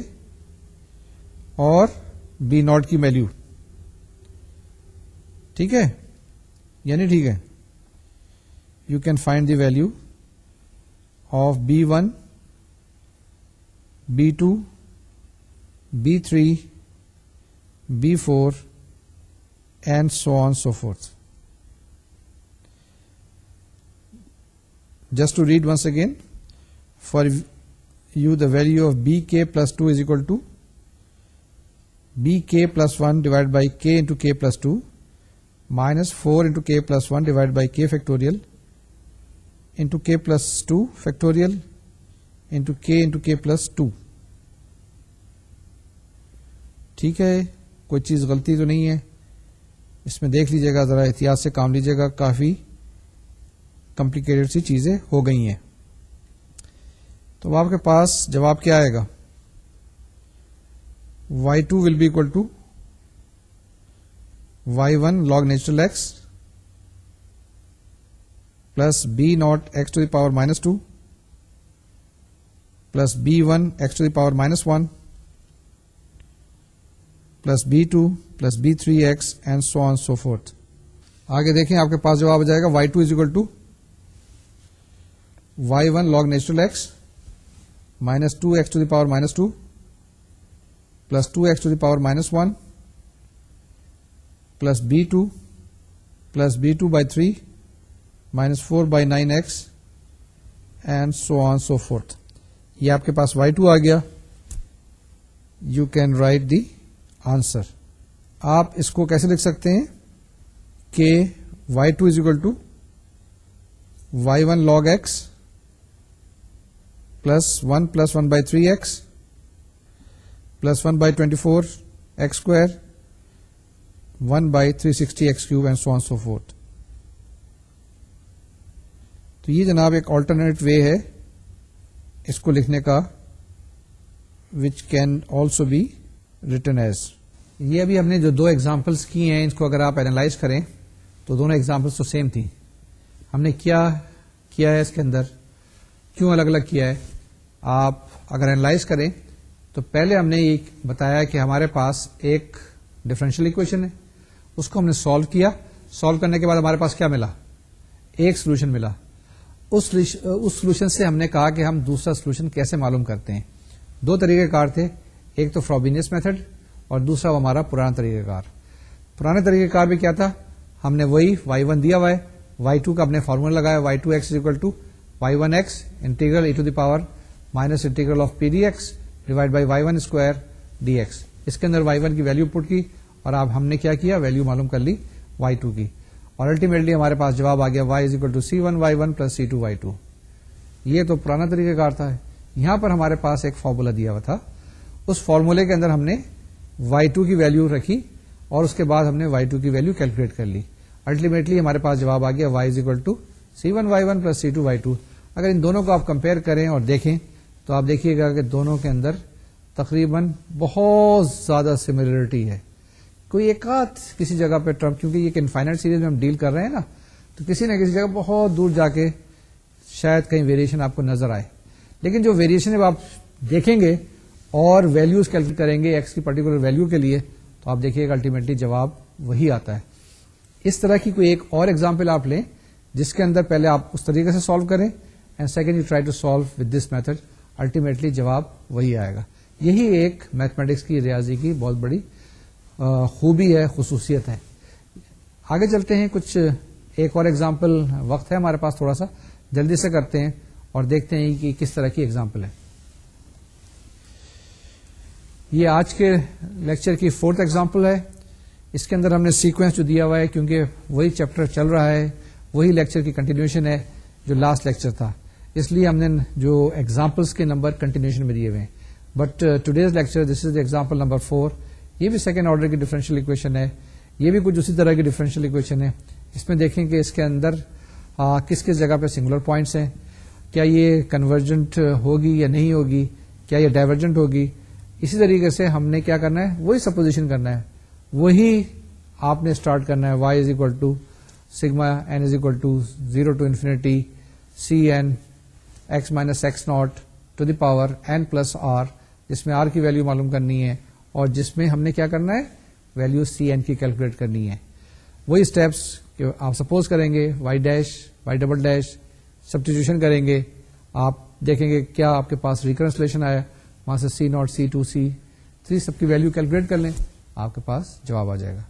اور بی ناٹ کی ویلو ٹھیک ہے یعنی ٹھیک ہے you can find the value of B1, B2, B3, B4 and so on so forth. Just to read once again for you, the value of bk plus 2 is equal to bk plus 1 divided by k into k plus 2 minus 4 into k plus 1 divided by k factorial into k plus two factorial into k into k plus two ٹھیک ہے کوئی چیز غلطی تو نہیں ہے اس میں دیکھ لیجیے گا ذرا احتیاط سے کام لیجیے گا کافی کمپلیکیٹڈ سی چیزیں ہو گئی ہیں تو اب آپ کے پاس جواب کیا آئے گا y two will be equal to y one log natural x plus b not x to the power minus two plus b one x to the power minus one plus b two plus b three x and so on so forth آگے دیکھیں آپ کے پاس جواب آ جائے گا y two is equal to y one log natural x minus two x to the power minus two plus two x to the power minus one plus b two plus b two by three minus four by nine x and so on so forth یہ آپ کے پاس y two آ گیا you can write the answer آپ اس کو کیسے لکھ سکتے ہیں کہ y two is equal to y one log x plus one plus one by three x plus one by twenty four x square one by three sixty x cube and so on so forth تو یہ جناب ایک alternate way ہے اس کو لکھنے کا which can also be written as یہ ابھی ہم نے جو دو ایگزامپلس کی ہیں اس کو اگر آپ اینالائز کریں تو دونوں ایگزامپلس تو سیم تھیں ہم نے کیا کیا ہے اس کے اندر کیوں الگ الگ کیا ہے آپ اگر اینالائز کریں تو پہلے ہم نے یہ بتایا کہ ہمارے پاس ایک ڈفرینشیل اکویشن ہے اس کو ہم نے سالو کیا سالو کرنے کے بعد ہمارے پاس کیا ملا ایک سولوشن ملا اس سولوشن سے ہم نے کہا کہ ہم دوسرا سولوشن کیسے معلوم کرتے ہیں دو طریقہ کار تھے ایک تو فروبینس میتھڈ اور دوسرا ہمارا پرانا طریقہ کار پرانے طریقہ کار بھی کیا تھا ہم نے وہی وائی ون دیا وائی ٹو کا اپنے فارمولا لگایا y two x two y one x to e power minus integral of P d x divide by y one square d x اس کے اندر وائی ون کی ویلو پٹ کی اور اب ہم نے کیا کیا ویلو معلوم کر لی وائی ٹو کی اور الٹیمیٹلی ہمارے پاس جواب آ گیا y is equal to c one y one plus c two y two یہ تو پرانا طریقہ کار تھا یہاں پر ہمارے پاس ایک فارمولا دیا ہوا تھا اس فارمولہ کے اندر ہم نے وائی ٹو کی ویلو رکھی اور اس کے بعد ہم نے وائی ٹو کی ویلو کیلکولیٹ کر لی الٹیمیٹلی ہمارے پاس جواب آ گیا y is equal to c one y one plus c two y two اگر ان دونوں کو آپ کمپیئر کریں اور دیکھیں تو آپ دیکھیے گا کہ دونوں کے اندر تقریباً بہت زیادہ سملرٹی ہے کوئی ایک کسی جگہ پہ ٹرمپ کیونکہ یہ انفائنائٹ سیریز میں ہم ڈیل کر رہے ہیں نا تو کسی نہ کسی جگہ بہت دور جا کے شاید کہیں ویریشن آپ کو نظر آئے لیکن جو ویریشن آپ دیکھیں گے اور ویلوز کیلکولیٹ کریں گے ایکس کی پرٹیکولر ویلو کے لیے تو آپ دیکھیے گا الٹیمیٹلی جواب وہی آتا ہے اس طرح کی کوئی ایک اور ایگزامپل آپ لیں جس کے اندر پہلے آپ اس طریقے سے سالو کریں and second you try to solve this method ultimately جواب وہی آئے گا یہی ایک میتھمیٹکس کی ریاضی کی بہت بڑی خوبی ہے خصوصیت ہے آگے چلتے ہیں کچھ ایک اور ایگزامپل وقت ہے ہمارے پاس تھوڑا سا جلدی سے کرتے ہیں اور دیکھتے ہیں کہ کس طرح کی ایگزامپل ہے یہ آج کے لیکچر کی فورتھ ایگزامپل ہے اس کے اندر ہم نے سیکوینس جو دیا ہوا ہے کیونکہ وہی چیپٹر چل رہا ہے وہی لیکچر کی کنٹینیوشن ہے جو لاسٹ لیکچر تھا اس لیے ہم نے جو ایگزامپلس کے نمبر کنٹینیوشن میں دیے ہوئے ہیں but today's lecture this is example number four یہ بھی سیکنڈ آرڈر کی ڈیفرنشیل اکویشن ہے یہ بھی کچھ اسی طرح کی ڈیفرنشیل اکویشن ہے اس میں دیکھیں کہ اس کے اندر کس کس جگہ پہ سنگولر پوائنٹس ہیں کیا یہ کنورجنٹ ہوگی یا نہیں ہوگی کیا یہ ڈائیورجنٹ ہوگی اسی طریقے سے ہم نے کیا کرنا ہے وہی سپوزیشن کرنا ہے وہی آپ نے اسٹارٹ کرنا ہے y is equal to sigma n is equal to zero to infinity c n x minus x not to the power n plus r جس میں آر کی ویلو معلوم کرنی ہے اور جس میں ہم نے کیا کرنا ہے ویلو سی این کی کیلکولیٹ کرنی ہے وہی اسٹیپس آپ سپوز کریں گے y dash y double dash سب کریں گے آپ دیکھیں گے کیا آپ کے پاس ریکنسلیشن آیا وہاں سے c not c two c three سب کی ویلو کیلکولیٹ کر لیں آپ کے پاس جواب آ جائے گا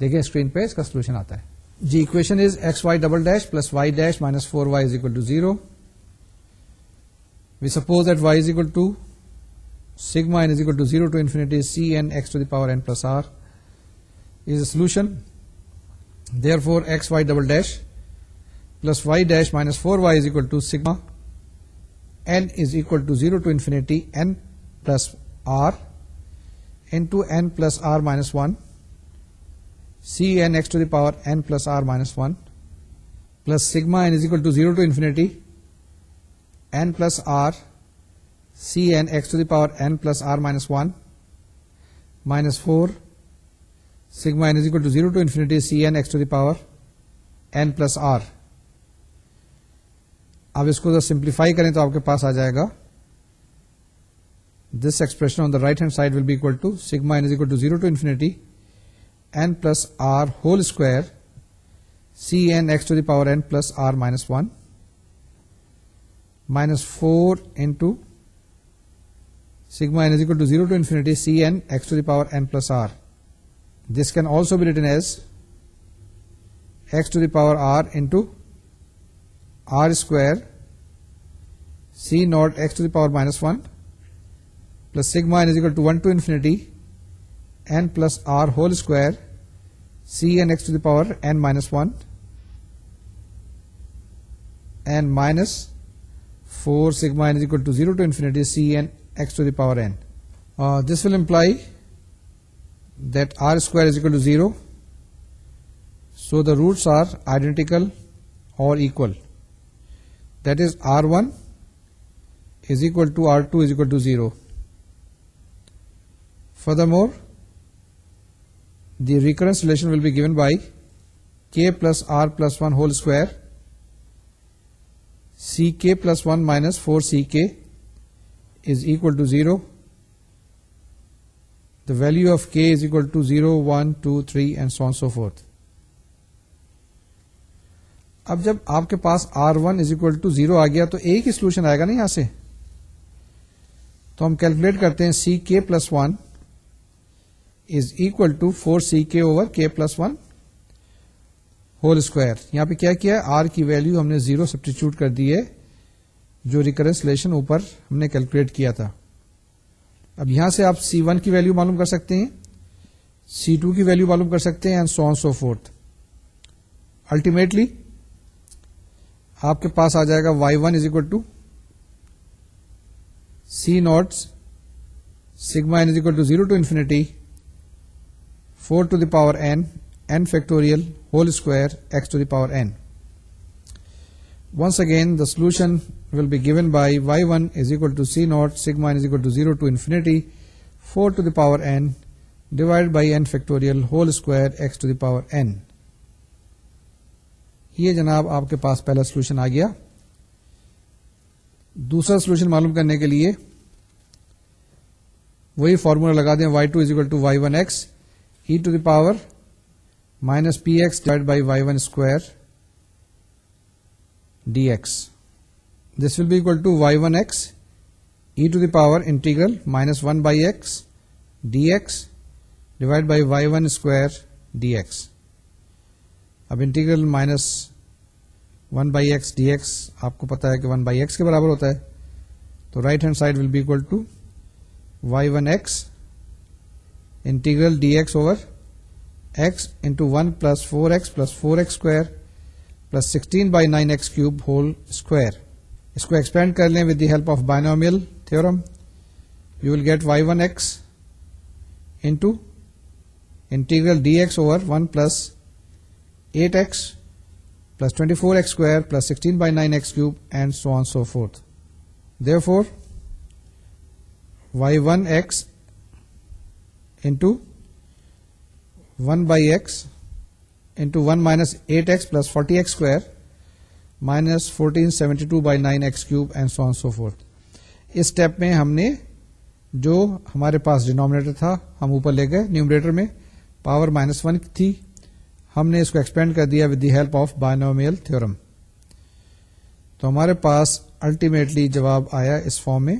دیکھیں اسکرین پہ اس کا سولوشن آتا ہے جی equation is x y double dash plus y dash minus four y is equal to zero we suppose at to c s to دور plus plus y dash minus four y to sigma s equal zero to infinity s r to s plus r minus one c s s to the power r minus one plus sigma is to zero to infinity e c n x to the power n plus r minus one minus four sigma to zero to infinity c n x to the power n plus r اب اس کو simplify کریں تو آپ کے پاس آ جائے گا this expression on the right hand side will be equal to n is equal to zero to infinity n plus r whole square c n x to the power n plus r minus one minus four into sigma is equal to zero to infinity c s to the power is s to the power r in c not x to the power minus one plus sigma integral to one to infinity S R whole square C S to the power minus four sigma to zero to infinity C S x to the power n. Uh, this will imply that r square is equal to 0. So the roots are identical or equal. That is, r1 is equal to r2 is equal to 0. Furthermore, the recurrence relation will be given by k plus r plus 1 whole square, ck plus 1 minus 4ck zero the value of k is equal to zero one two three and so on so forth اب جب آپ کے پاس r one is equal to zero آ گیا تو ایک ہی solution آئے گا نا یہاں سے تو ہم کیلکولیٹ کرتے ہیں c k plus one is equal to four c k over k plus one whole square یہاں پہ کیا کیا آر کی ویلو ہم نے زیرو سبسٹیچیوٹ کر دی ہے جو ریلیشن اوپر ہم نے کیلکولیٹ کیا تھا اب یہاں سے آپ سی ون کی ویلو معلوم کر سکتے ہیں سی ٹو کی ویلو معلوم کر سکتے ہیں سو سو فورتھ الٹیمیٹلی آپ کے پاس آ جائے گا y one is to c notes sigma to zero to infinity four to the power n n factorial whole square x to the power n once again the solution will be given by y1 is equal to c naught sigma n is equal to 0 to infinity 4 to the power n divided by n factorial whole square x to the power n یہ جناب آپ کے پاس پہلا solution آ گیا دوسرا solution معلوم کرنے کے لیے وہی فارمولا لگا دیں y2 two is equal to y one x e to the power minus p x divide by y one square d x this will be ایو to y one x e to the power integral minus one by x d s divide by y one square d x اب x آپ کو پتا ہے کہ one by x کے برابر ہوتا ہے تو right hand side will be equal to y one x integral d x over x into one plus four x plus four x square plus sixteen by nine x cube whole square اس کو expand کر لیں with the help of binomial theorem you will get y one x into integral d x over one plus eight x plus twenty four square plus sixteen by nine x cube and so on so forth Dev four y one x into one by x into one minus eight x plus forty square minus fourteen seventy two by nine x cube and so so forth اس step میں ہم نے جو ہمارے پاس denominator تھا ہم اوپر لے گئے نیومریٹر میں پاور مائنس ون تھی ہم نے اس کو ایکسپینڈ کر دیا with the help of binomial theorem تو ہمارے پاس الٹیمیٹلی جواب آیا اس فارم میں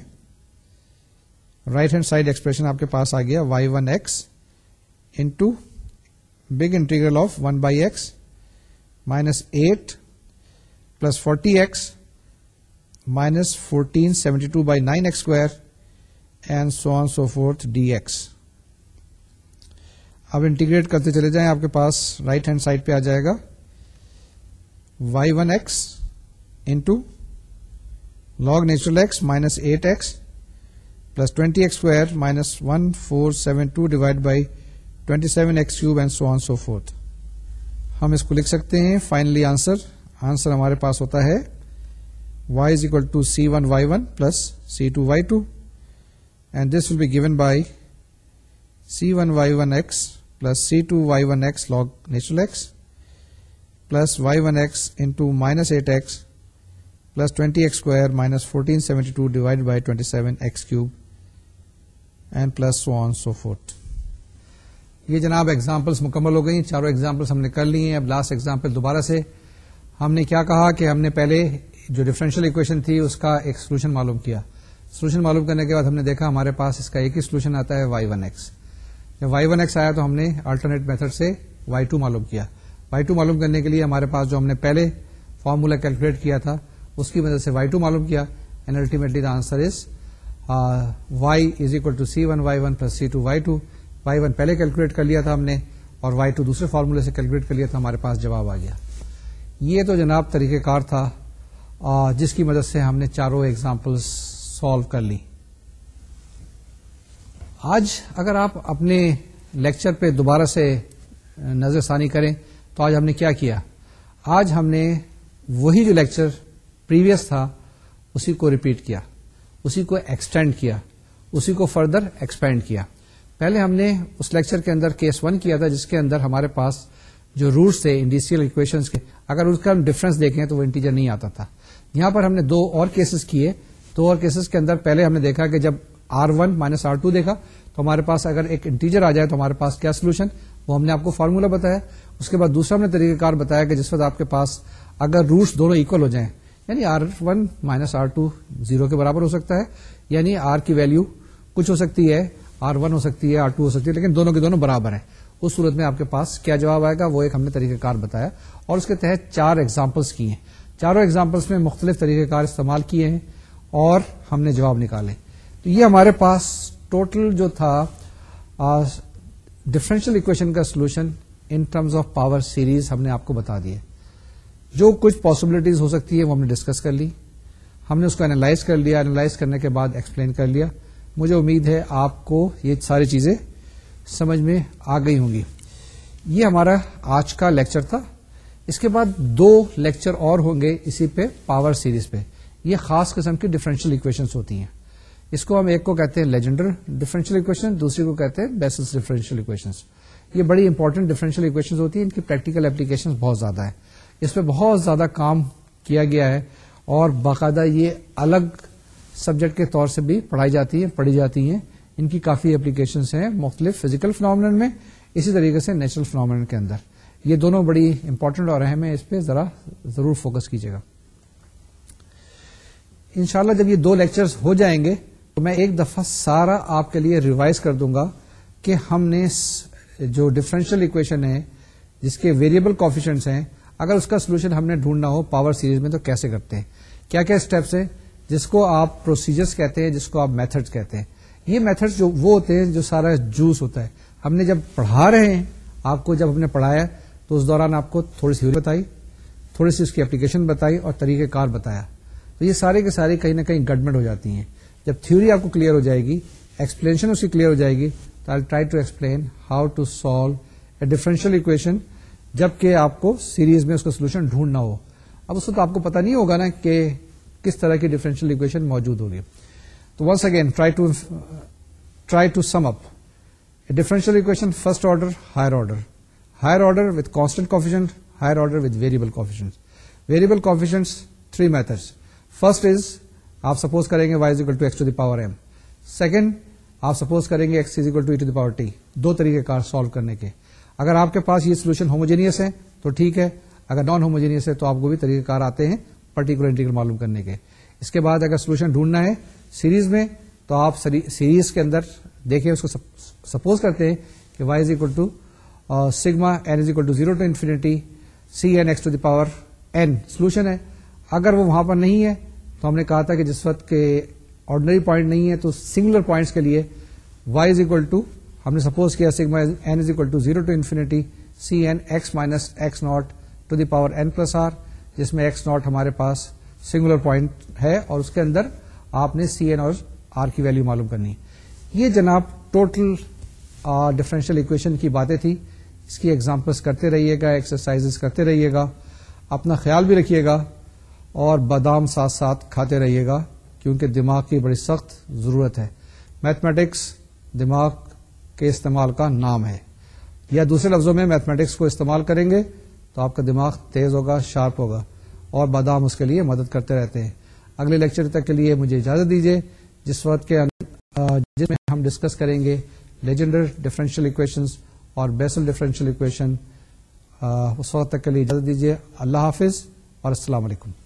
رائٹ ہینڈ سائڈ ایکسپریشن آپ کے پاس آ گیا y one x into big integral of one by x minus eight plus forty x minus fourteen seventy two by nine x square and so on so forth d x اب integrate کرتے چلے جائیں آپ کے پاس right hand side پہ آ جائے گا y one x into log natural x minus eight x plus twenty x square minus one four seven two divide by twenty seven x cube and so on so forth ہم اس کو لکھ سکتے ہیں finally answer answer ہمارے پاس ہوتا ہے y is equal to c one y one plus c two y and this will be given by c one y one plus c two minus eight x plus twenty square minus twenty seven plus یہ جناب examples مکمل ہو گئی چاروں examples ہم نے کر لی ہیں اب لاسٹ ایگزامپل دوبارہ سے ہم نے کیا کہا کہ ہم نے پہلے جو ڈفرینشیل اکویشن تھی اس کا ایک سولوشن معلوم کیا سولوشن معلوم کرنے کے بعد ہم نے دیکھا ہمارے پاس اس کا ایک ہی سولوشن آتا ہے وائی ون ایکس جب وائی ون ایکس آیا تو ہم نے آلٹرنیٹ میتھڈ سے وائی ٹو معلوم کیا وائی ٹو معلوم کرنے کے لیے ہمارے پاس جو ہم نے پہلے فارمولا کیلکولیٹ کیا تھا اس کی مدد سے وائی ٹو معلوم کیا and ultimately the answer is y is equal to c one y one plus c two y two y one پہلے کیلکولیٹ کر لیا تھا ہم نے اور وائی ٹو دوسرے فارمولہ سے کیلکولیٹ کر لیا تھا ہمارے پاس جواب آ گیا یہ تو جناب طریقہ کار تھا جس کی مدد سے ہم نے چاروں ایگزامپل سالو کر لی آج اگر آپ اپنے لیکچر پہ دوبارہ سے نظر ثانی کریں تو آج ہم نے کیا کیا آج ہم نے وہی جو لیکچر پریویس تھا اسی کو ریپیٹ کیا اسی کو ایکسٹینڈ کیا اسی کو فردر ایکسپینڈ کیا پہلے ہم نے اس لیکچر کے اندر کیس ون کیا تھا جس کے اندر ہمارے پاس جو روٹس تھے اکویشنس کے اگر اس کا ہم ڈفرنس دیکھیں تو وہ انٹیجر نہیں آتا تھا یہاں پر ہم نے دو اور کیسز کیے دو اور کیسز کے اندر پہلے ہم نے دیکھا کہ جب r one minus r two دیکھا تو ہمارے پاس اگر ایک انٹیجر آ جائے تو ہمارے پاس کیا سولوشن وہ ہم نے آپ کو فارمولا بتایا اس کے بعد دوسرا ہم نے طریقہ کار بتایا کہ جس وقت آپ کے پاس اگر روٹس دونوں اکول ہو جائیں یعنی r one minus r two zero کے برابر ہو سکتا ہے یعنی آر کی ویلو کچھ ہو سکتی ہے آر ون ہو سکتی ہے آر ٹو ہو سکتی ہے لیکن دونوں کے دونوں برابر ہیں اس صورت میں آپ کے پاس کیا جواب آئے گا وہ ایک ہم نے طریقہ کار بتایا اور اس کے تحت چار ایگزامپلس کیے ہیں چاروں ایگزامپلس میں مختلف طریقہ کار استعمال کیے ہیں اور ہم نے جواب نکالے تو یہ ہمارے پاس ٹوٹل جو تھا ڈفرینشیل اکویشن کا solution in terms of power series ہم نے آپ کو بتا دیے جو کچھ پاسبلٹیز ہو سکتی ہے وہ ہم نے ڈسکس کر لی ہم نے اس کو اینالائز کر لیا اینالائز کرنے کے بعد ایکسپلین کر لیا مجھے امید ہے آپ کو یہ ساری چیزیں سمجھ میں آ گئی ہوں گی یہ ہمارا آج کا لیکچر تھا اس کے بعد دو لیکچر اور ہوں گے اسی پہ پاور سیریز پہ یہ خاص قسم کی ڈفرینشیل اکویشن ہوتی ہیں اس کو ہم ایک کو کہتے ہیں لیجنڈر ڈفرینشیل اکویشن دوسری کو کہتے ہیں بیسلس ڈفرینشیل اکویشن یہ بڑی امپورٹنٹ ڈیفرنشیل اکویشن ہوتی ہیں ان کی پریکٹیکل اپلیکیشن بہت زیادہ ہے اس پہ بہت زیادہ کام کیا گیا ہے اور باقاعدہ یہ الگ سبجیکٹ کے طور سے بھی پڑھائی جاتی ہیں پڑھی جاتی ہیں ان کی کافی اپلیکیشنس ہیں مختلف فزیکل فنامن میں اسی طریقے سے نیچرل فنامن کے اندر یہ دونوں بڑی امپورٹنٹ اور اہم ہے اس پہ ذرا ضرور فوکس کیجیے گا ان جب یہ دو لیکچر ہو جائیں گے تو میں ایک دفعہ سارا آپ کے لیے ریوائز کر دوں گا کہ ہم نے جو ڈفرینشیل اکویشن ہے جس کے ویریبل کوفیشنٹس ہیں اگر اس کا سولوشن ہم نے ڈھونڈنا ہو پاور سیریز میں تو کیسے کرتے ہیں کیا کیا اسٹیپس ہیں جس کو آپ پروسیجرس کہتے ہیں جس کو آپ میتھڈ کہتے ہیں یہ میتھڈ جو وہ ہوتے ہیں جو سارا جوس ہوتا ہے ہم نے جب پڑھا رہے ہیں آپ کو جب ہم نے پڑھایا تو اس دوران آپ کو تھوڑی سی بتائی تھوڑی سی اس کی اپلیکیشن بتائی اور طریقہ کار بتایا تو یہ سارے کے سارے کہیں نہ کہیں گڈمنٹ ہو جاتی ہیں جب تھیوری آپ کو کلیئر ہو جائے گی ایکسپلینشن اس کی کلیئر ہو جائے گی تو I try to explain how to solve a differential equation جبکہ آپ کو سیریز میں اس کا سولوشن ڈھونڈنا ہو اب اس وقت آپ کو پتا نہیں ہوگا نا کہ کس طرح کی ڈفرینشیل اکویشن موجود ہوگی تو once again try to try to sum up differential equation first order higher order higher order with constant coffee higher order with variable variable coffee three میتھر first is آپ سپوز کریں گے is to to x the power m second آپ suppose کریں گے x is to to e the power t دو طریقے کار solve کرنے کے اگر آپ کے پاس یہ سولوشن ہوموجینئس ہے تو ٹھیک ہے اگر نان ہوموجینئس ہے تو آپ کو بھی طریقے آتے ہیں پرٹیکولر انٹیگریٹ معلوم کرنے کے اس کے بعد اگر سولوشن ڈھونڈنا ہے سیریز میں تو آپ سیریز کے اندر دیکھیں اس کو سپوز کرتے ہیں کہ y is equal to sigma to zero to infinity c n x to the power n solution ہے اگر وہ وہاں پر نہیں ہے تو ہم نے کہا تھا کہ جس وقت کے آرڈنری پوائنٹ نہیں ہے تو سنگولر پوائنٹس کے لیے وائی از اکول ٹو ہم نے سپوز کیا sigma to zero to infinity c n x minus x naught to the power n plus r جس میں ایکس ناٹ ہمارے پاس سنگولر پوائنٹ ہے اور اس کے اندر آپ نے سی این اور آر کی ویلو معلوم کرنی ہے یہ جناب ٹوٹل ڈفرینشیل اکویشن کی باتیں تھی اس کی ایگزامپلس کرتے رہیے گا ایکسرسائز کرتے رہیے گا اپنا خیال بھی رکھیے گا اور بادام ساتھ ساتھ کھاتے رہیے گا کیونکہ دماغ کی بڑی سخت ضرورت ہے میتھمیٹکس دماغ کے استعمال کا نام ہے یا دوسرے لفظوں میں میتھمیٹکس کو استعمال کریں گے تو آپ کا دماغ تیز ہوگا شارپ ہوگا اور بادام اس کے لیے مدد کرتے رہتے ہیں اگلے لیکچر تک کے لیے مجھے اجازت دیجیے جس وقت کے جس میں ہم ڈسکس کریں گے لیجنڈر ڈفرینشیل اکویشنز اور بیسل ڈفرینشیل اکویشن اس وقت تک کے لیے اجازت دیجیے اللہ حافظ اور السلام علیکم